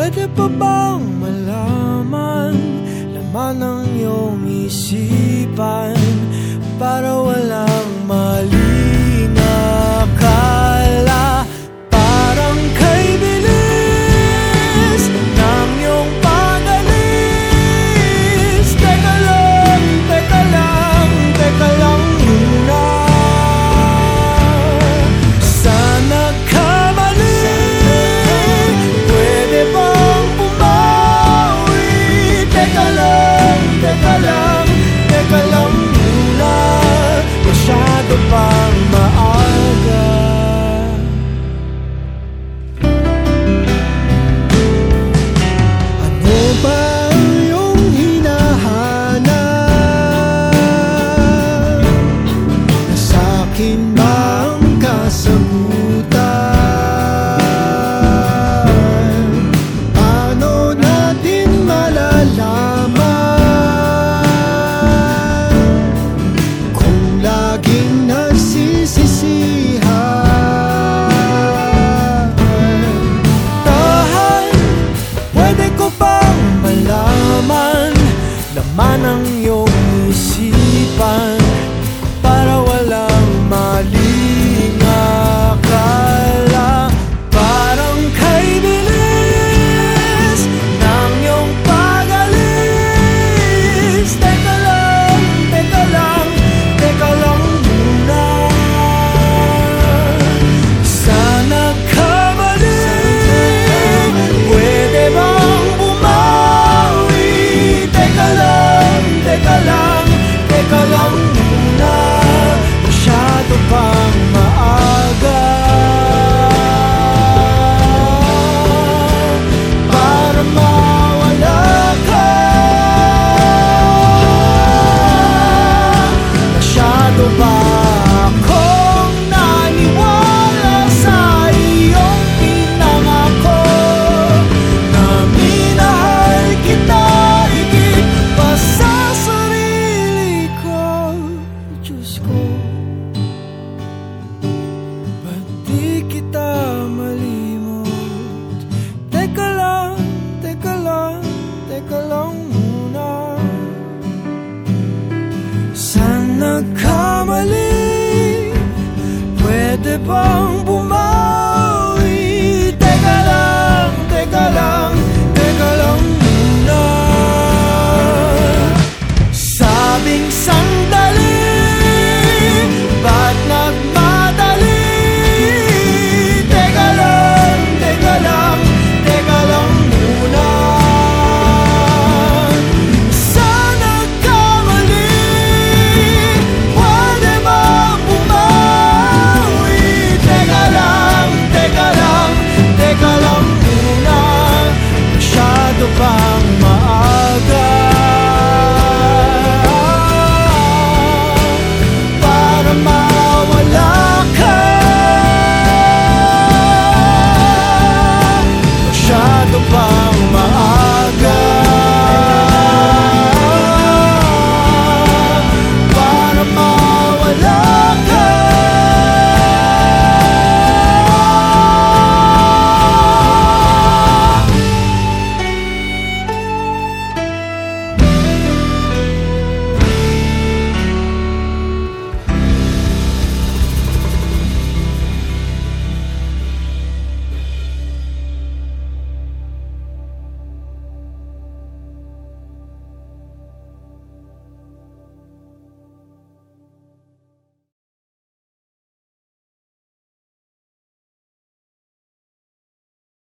Pwede pa bang malaman Laman ng iyong isipan Para walang mali? Ng Sana kamali Pwede bang bumalik